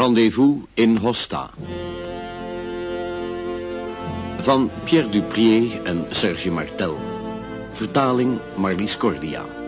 Rendezvous in Hosta. Van Pierre Duprier en Serge Martel. Vertaling Marlies Cordia.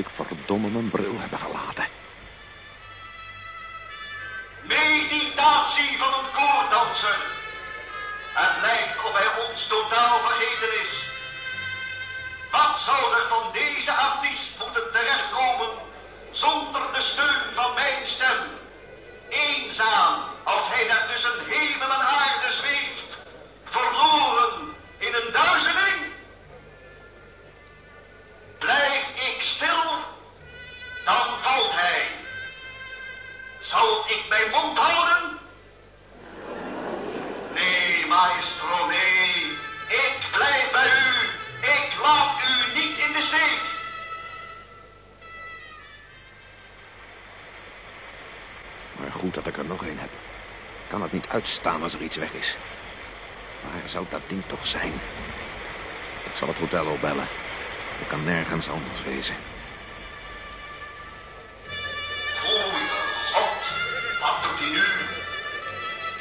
ik verdomme mijn bril hebben gelaten. Meditatie van een koordanser. Het lijkt of hij ons totaal vergeten is. Wat zou er van deze artiest moeten terechtkomen zonder de steun van mijn dat ik er nog een heb. Kan het niet uitstaan als er iets weg is. Waar zou dat ding toch zijn? Ik zal het hotel opbellen. Ik kan nergens anders wezen. Wat doet hij nu?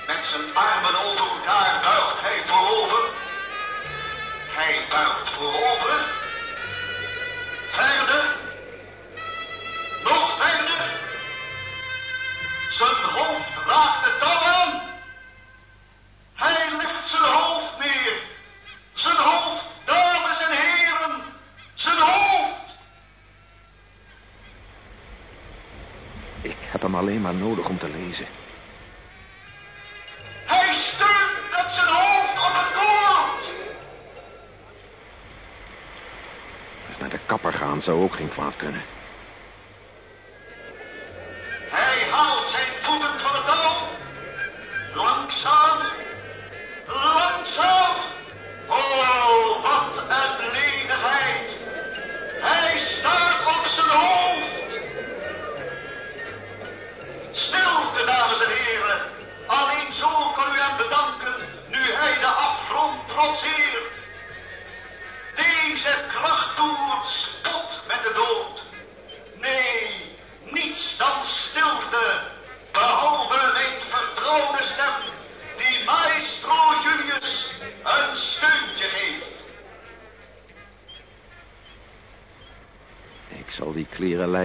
Met zijn armen onder elkaar buigt hij voorover. Hij buigt voorover. alleen maar nodig om te lezen. Hij steunt met zijn hoofd op het koord. Als naar de kapper gaan zou ook geen kwaad kunnen.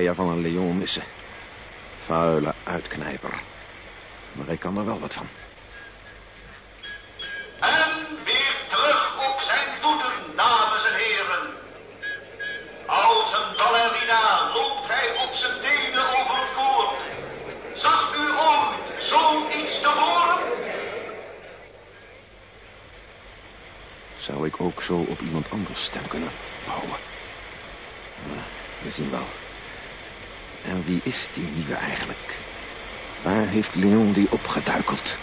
Klerenleier van een leon missen. Vuile uitknijper. Maar ik kan er wel wat van. En weer terug op zijn voeten, dames en heren. Als een ballerina loopt hij op zijn tenen over koord. Zag u ooit zoiets tevoren? Zou ik ook zo op iemand anders stem kunnen bouwen? We zien wel. En wie is die nieuwe eigenlijk? Waar heeft Leon die opgeduikeld?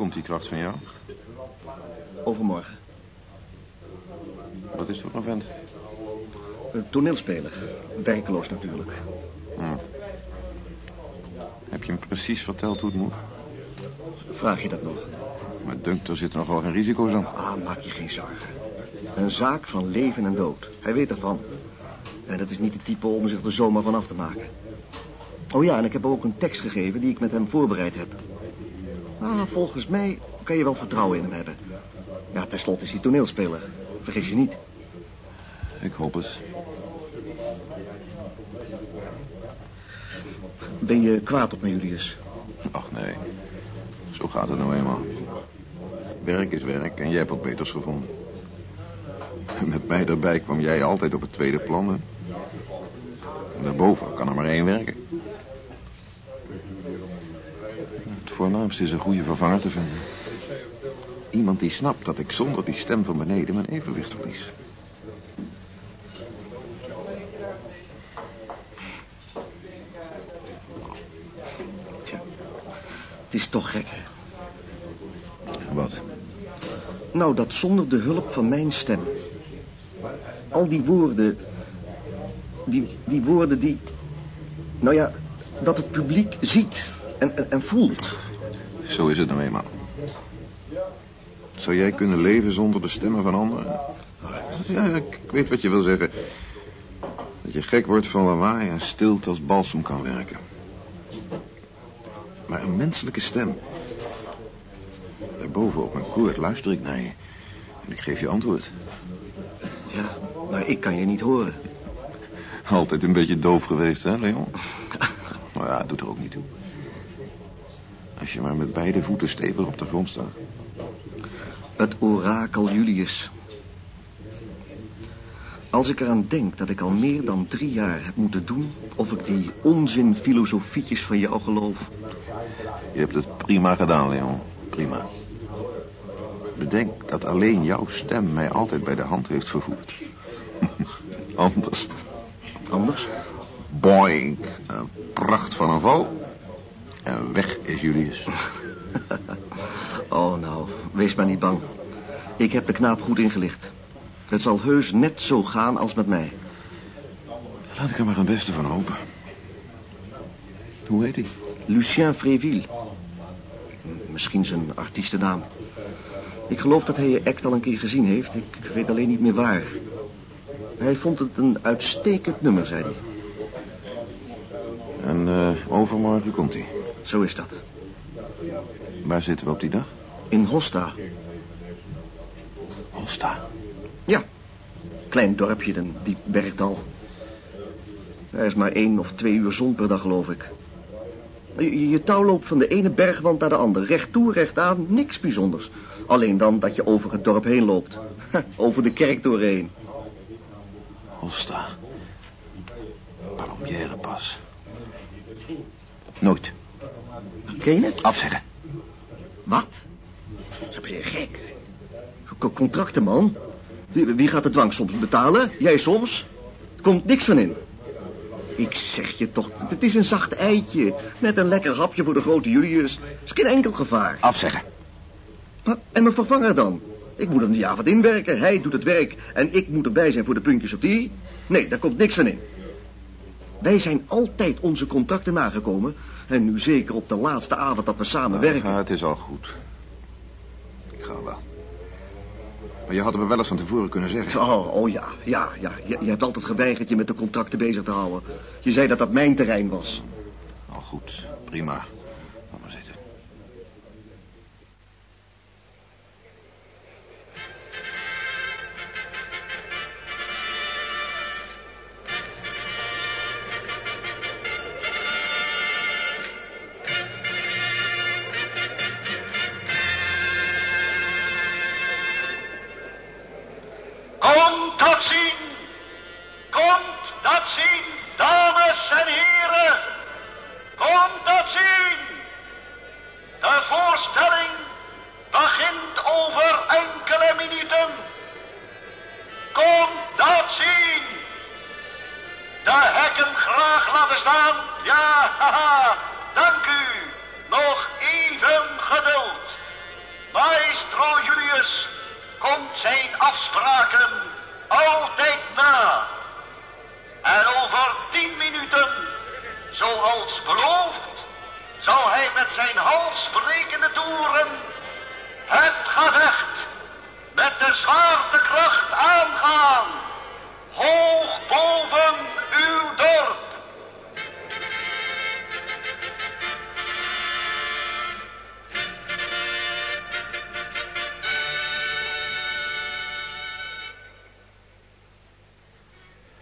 Komt die kracht van jou? Overmorgen. Wat is voor een vent? Een toneelspeler. Werkeloos natuurlijk. Hm. Heb je hem precies verteld hoe het moet? Vraag je dat nog? Maar dunkt, er zitten nog wel geen risico's aan. Ah, maak je geen zorgen. Een zaak van leven en dood. Hij weet ervan. En dat is niet de type om zich er zomaar van af te maken. Oh ja, en ik heb ook een tekst gegeven die ik met hem voorbereid heb. Ah, volgens mij kan je wel vertrouwen in hem hebben. Ja, tenslotte is hij toneelspeler. Vergis je niet. Ik hoop het. Ben je kwaad op me, Julius? Ach nee, zo gaat het nou eenmaal. Werk is werk en jij hebt wat beters gevonden. Met mij erbij kwam jij altijd op het tweede plan. En daarboven kan er maar één werken. Het voornaamste is een goede vervanger te vinden. Iemand die snapt dat ik zonder die stem van beneden mijn evenwicht verlies. Tja, het is toch gek, hè? Wat? Nou, dat zonder de hulp van mijn stem. Al die woorden. Die, die woorden die. Nou ja, dat het publiek ziet en, en, en voelt. Zo is het nou eenmaal. Zou jij kunnen leven zonder de stemmen van anderen? Ja, ik weet wat je wil zeggen. Dat je gek wordt van lawaai en stilte als balsem kan werken. Maar een menselijke stem. Daarboven op mijn koord luister ik naar je. En ik geef je antwoord. Ja, maar ik kan je niet horen. Altijd een beetje doof geweest, hè, Leon? Nou ja, doet er ook niet toe. Als je maar met beide voeten stevig op de grond staat. Het orakel Julius. Als ik eraan denk dat ik al meer dan drie jaar heb moeten doen... of ik die onzin filosofietjes van jou geloof... Je hebt het prima gedaan, Leon. Prima. Bedenk dat alleen jouw stem mij altijd bij de hand heeft vervoerd. Anders. Anders? Boink. Een pracht van een val. En weg is Julius. Oh, nou, wees maar niet bang. Ik heb de knaap goed ingelicht. Het zal heus net zo gaan als met mij. Laat ik er maar het beste van hopen. Hoe heet hij? Lucien Fréville. Misschien zijn artiestennaam. Ik geloof dat hij je act al een keer gezien heeft. Ik weet alleen niet meer waar. Hij vond het een uitstekend nummer, zei hij. En eh, overmorgen komt hij. Zo is dat. Waar zitten we op die dag? In Hosta. Holsta. Ja. Klein dorpje, een diep bergdal. Er is maar één of twee uur zon per dag, geloof ik. Je, je touw loopt van de ene bergwand naar de andere. Recht toe, recht aan, niks bijzonders. Alleen dan dat je over het dorp heen loopt. Over de kerk doorheen. Holsta. Palombière pas. Nooit. Ken je het? Afzeggen. Wat? Zo ben je gek. Co- Contracten, man. Wie, wie gaat de dwang soms betalen? Jij soms? Er komt niks van in. Ik zeg je toch, het is een zacht eitje. Net een lekker hapje voor de grote Julius. is geen enkel gevaar. Afzeggen. Maar, en mijn vervanger dan? Ik moet hem die avond inwerken. Hij doet het werk en ik moet erbij zijn voor de puntjes op die. Nee, daar komt niks van in. Wij zijn altijd onze contracten nagekomen. En nu zeker op de laatste avond dat we samen werken. Ja, het is al goed. Ik ga wel. Maar je had het me wel eens van tevoren kunnen zeggen. Oh, oh ja, ja, ja. Je, je hebt altijd geweigerd je met de contracten bezig te houden. Je zei dat dat mijn terrein was. Al goed, prima. Laat maar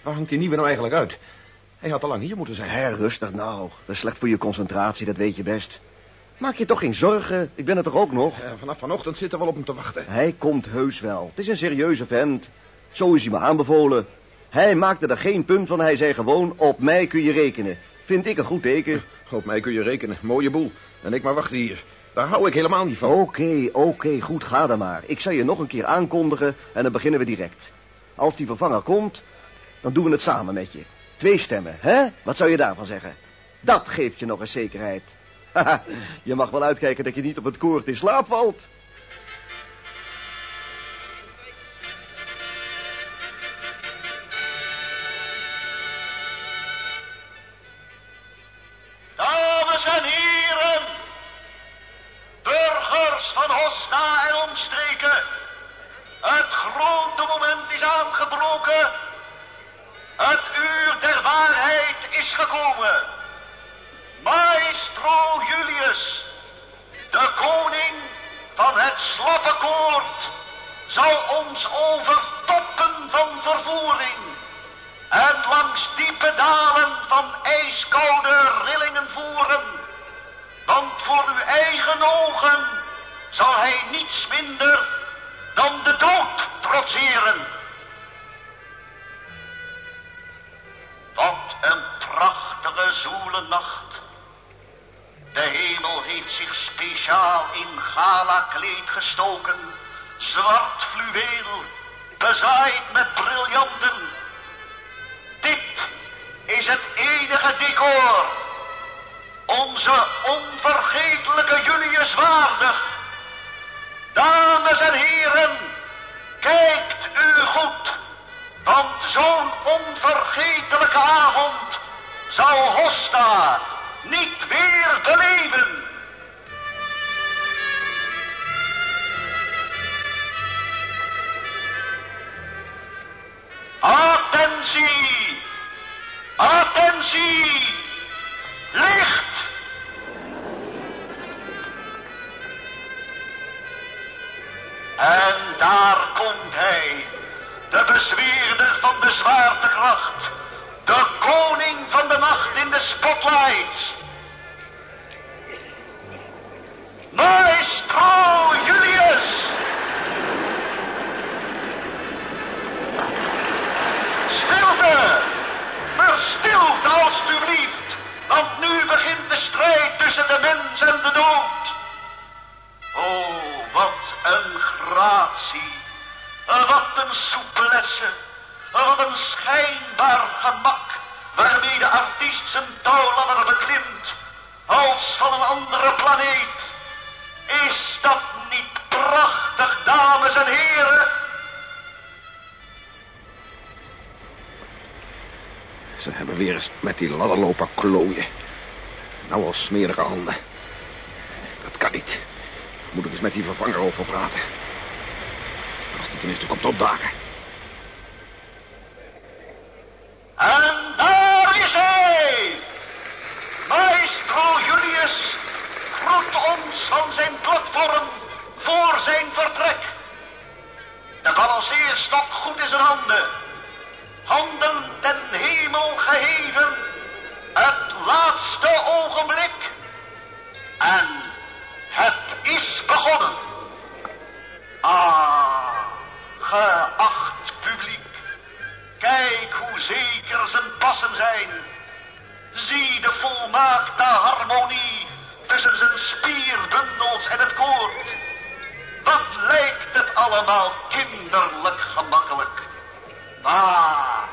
Waar hangt die nieuwe nou eigenlijk uit? Hij had al lang hier moeten zijn. Hé, rustig nou. Dat is slecht voor je concentratie, dat weet je best. Maak je toch geen zorgen, ik ben er toch ook nog? Ja, vanaf vanochtend zitten we wel op hem te wachten. Hij komt heus wel. Het is een serieuze vent. Zo is hij me aanbevolen. Hij maakte er geen punt van. Hij zei gewoon, op mij kun je rekenen. Vind ik een goed teken. Op mij kun je rekenen. Mooie boel. En ik maar wachten hier. Daar hou ik helemaal niet van. Oké, oké, goed, ga dan maar. Ik zal je nog een keer aankondigen en dan beginnen we direct. Als die vervanger komt, dan doen we het samen met je. Twee stemmen, hè? Wat zou je daarvan zeggen? Dat geeft je nog eens zekerheid. Je mag wel uitkijken dat je niet op het koord in slaap valt. In gala kleed gestoken. Zwart fluweel, bezaaid met briljanten. Dit is het enige decor. Onze onvergetelijke Julius waardig. Dames en heren, kijkt u goed. Want zo'n onvergetelijke avond zal Hosta niet weer beleven. Attentie! Attentie! Licht! En daar komt hij, de bezweerder van de zwaartekracht, de koning van de nacht in de spotlights. Die ladder lopen klooien. Nou al smerige handen. Dat kan niet. Moet ik eens met die vervanger over praten. Als die tenminste komt opdagen. Allemaal kinderlijk gemakkelijk. Maar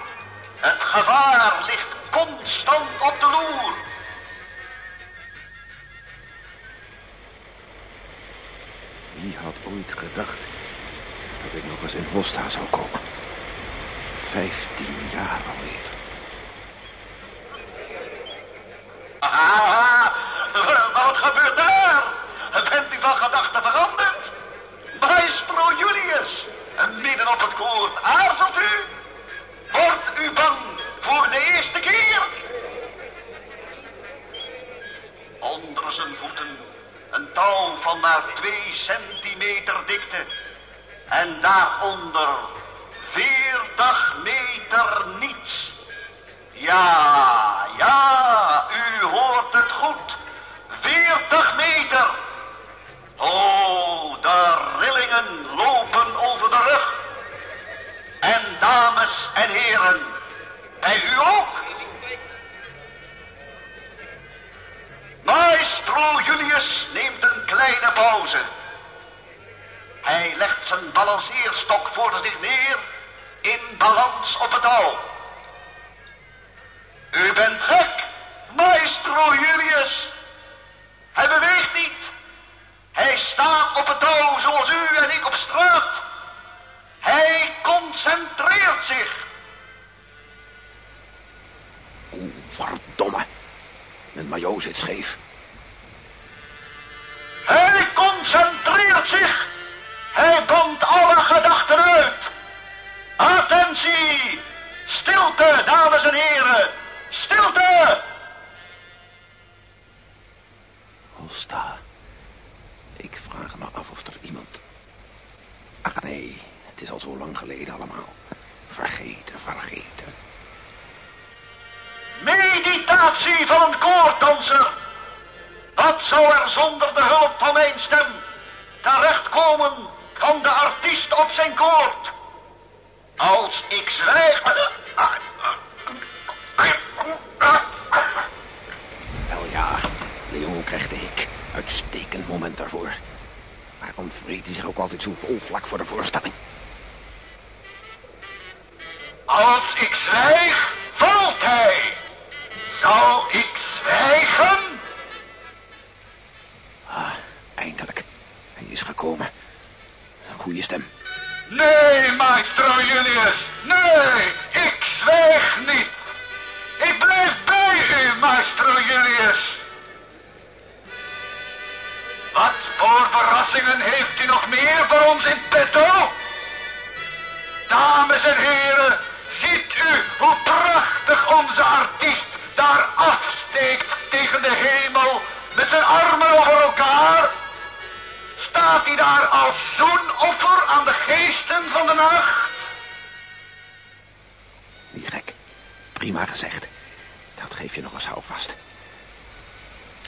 het gevaar ligt constant op de loer. Wie had ooit gedacht dat ik nog eens in Hosta zou komen? Vijftien jaar alweer. Ah, wat gebeurt daar? Bent u van gedachten veranderd? Maestro Julius, koord, aarzelt u? Wordt u bang voor de eerste keer? Onder zijn voeten een touw van maar twee centimeter dikte. En daaronder veertig meter niets. Ja, pauze. Hij legt zijn balanceerstok voor zich neer in balans op het touw. U bent gek, maestro Julius. Hij beweegt niet. Hij staat op het touw zoals u en ik op straat. Hij concentreert zich. Oeh, verdomme. Mijn maillot zit scheef. Als ik zwijg, valt hij. Zal ik zwijgen? Ah, eindelijk. Hij is gekomen. Een goede stem. Nee, maestro Julius. Nee, ik zwijg niet. Ik blijf bij u, maestro Julius. Wat voor verrassingen heeft u nog meer voor ons in petto? Dames en heren, u hoe prachtig onze artiest daar afsteekt tegen de hemel met zijn armen over elkaar? Staat hij daar als zoenoffer aan de geesten van de nacht? Niet gek. Prima gezegd. Dat geef je nog eens houvast.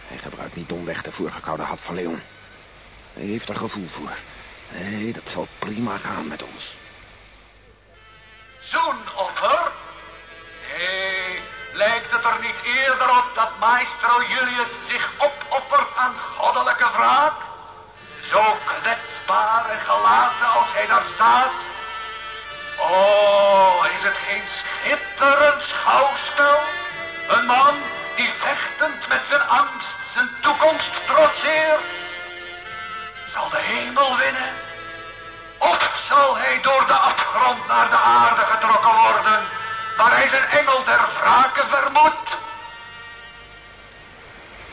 Hij gebruikt niet domweg de voorgekoude hap van Leon. Hij heeft er gevoel voor. Nee, dat zal prima gaan met ons. Zoenoffer? Er niet eerder op dat maestro Julius zich opoffert aan goddelijke wraak? Zo kwetsbaar en gelaten als hij daar staat? Oh, is het geen schitterend schouwspel? Een man die vechtend met zijn angst zijn toekomst trotseert. Zal de hemel winnen? Of zal hij door de afgrond naar de aarde getrokken worden, waar hij zijn engel der wrake vermoedt?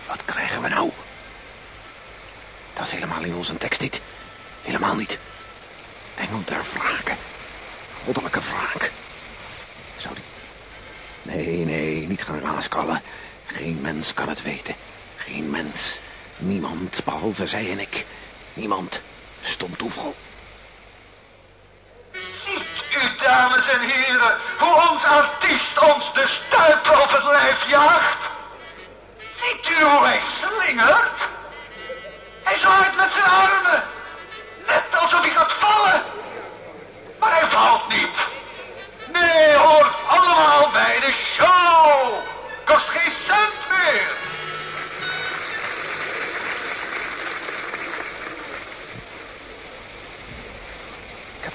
Wat krijgen we nou? Dat is helemaal in onze tekst niet. Helemaal niet. Engel der wraken. Goddelijke wraak. Zou die... Nee, nee, niet gaan raaskallen. Geen mens kan het weten. Geen mens. Niemand, behalve zij en ik. Niemand. Stom toeval. Dames en heren, hoe ons artiest ons de stuipen op het lijf jaagt? Ziet u hoe hij slingert? Hij zwaait met zijn armen, net alsof hij gaat vallen. Maar hij valt niet.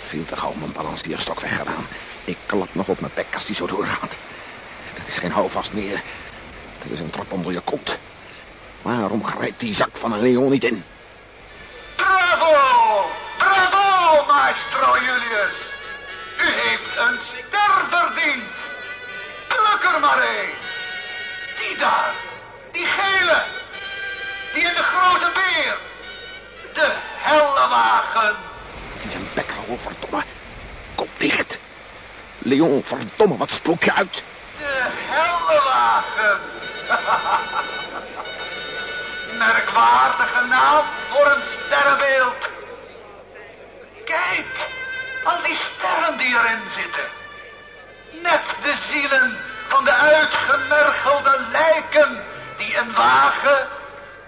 Veel te gauw mijn balancierstok weggedaan. Ik klap nog op mijn bek als die zo doorgaat. Dat is geen houvast meer. Dat is een trap onder je kont. Waarom grijpt die zak van een leon niet in? Bravo! Bravo, maestro Julius! U heeft een ster verdiend. Pluk er maar een. Die daar, die gele. Die in de grote beer. De hellewagen. Die zijn bek houden, verdomme. Kop dicht. Leon, verdomme, wat spook je uit? De hellewagen. Merkwaardige naam voor een sterrenbeeld. Kijk, al die sterren die erin zitten. Net de zielen van de uitgemergelde lijken die een wagen,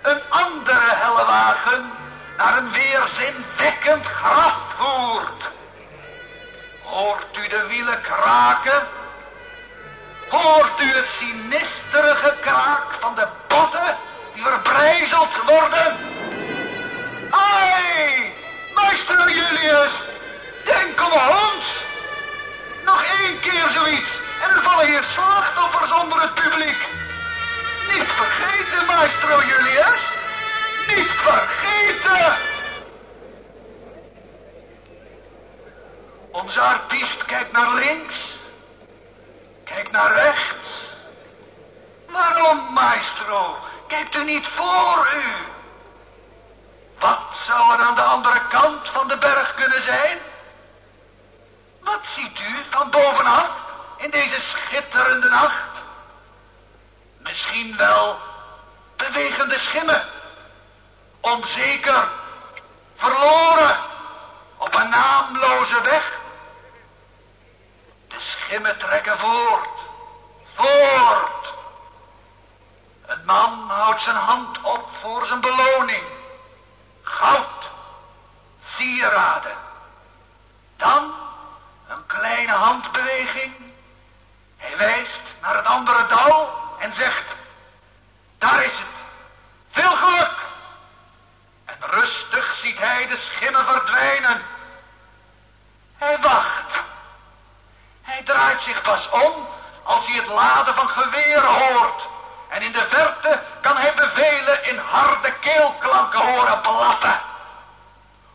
een andere helle wagen, naar een weerzinwekkend graf voert. Hoort u de wielen kraken? Hoort u het sinistere gekraak van de botten die verbrijzeld worden? Ai, meester Julius, denk om ons. Nog één keer zoiets en er vallen hier slachtoffers onder het publiek. Niet vergeten, maestro Julius. Niet vergeten. Onze artiest kijkt naar links. Kijkt naar rechts. Waarom, maestro? Kijkt u niet voor u? Wat zou er aan de andere kant van de berg kunnen zijn? Wat ziet u van bovenaf in deze schitterende nacht? Misschien wel bewegende schimmen. Onzeker, verloren, op een naamloze weg. De schimmen trekken voort, voort. Een man houdt zijn hand op voor zijn beloning. Goud, sieraden. Dan een kleine handbeweging. Hij wijst naar het andere dal en zegt, daar is het. Veel geluk. Rustig ziet hij de schimmen verdwijnen. Hij wacht. Hij draait zich pas om als hij het laden van geweren hoort. En in de verte kan hij bevelen in harde keelklanken horen blaffen.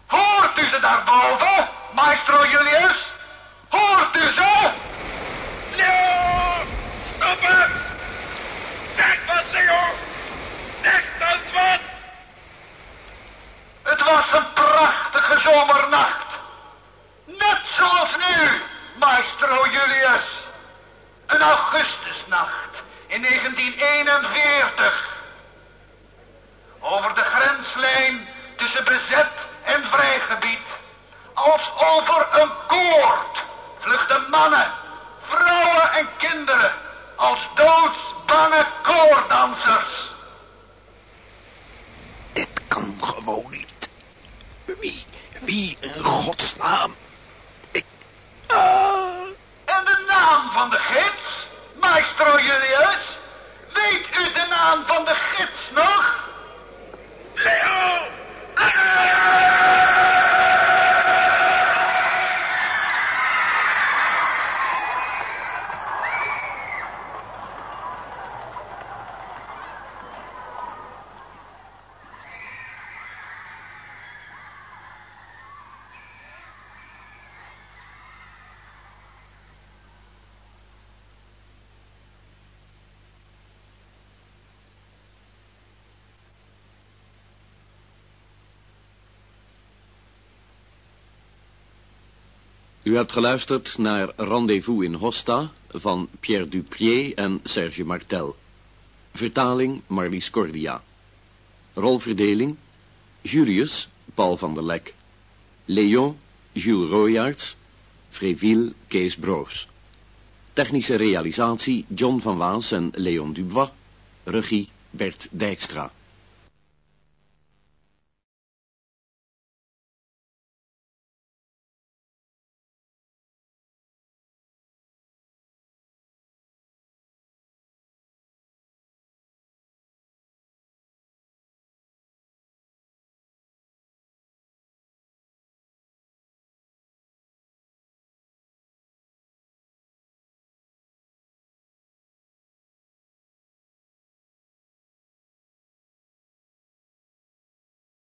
Hoort u ze daarboven, maestro Julius? Hoort u ze? Leo! Stoppen! Zeg wat, Leo! Zeg dan wat! Het was een prachtige zomernacht. Net zoals nu, maestro Julius. Een augustusnacht in 1941. Over de grenslijn tussen bezet en vrijgebied. Als over een koord vluchten mannen, vrouwen en kinderen als doodsbange koordansers. Dit kan gewoon niet. Wie, in godsnaam? Ik... Ah. En de naam van de gids, maestro Julius? Weet u de naam van de gids nog? Leo! U hebt geluisterd naar Rendezvous in Hosta van Pierre Duprier en Serge Martel. Vertaling Marlies Cordia. Rolverdeling Julius Paul van der Lek. Léon Jules Royaerts. Fréville Kees Broos. Technische realisatie John van Waas en Leon Dubois. Regie Bert Dijkstra.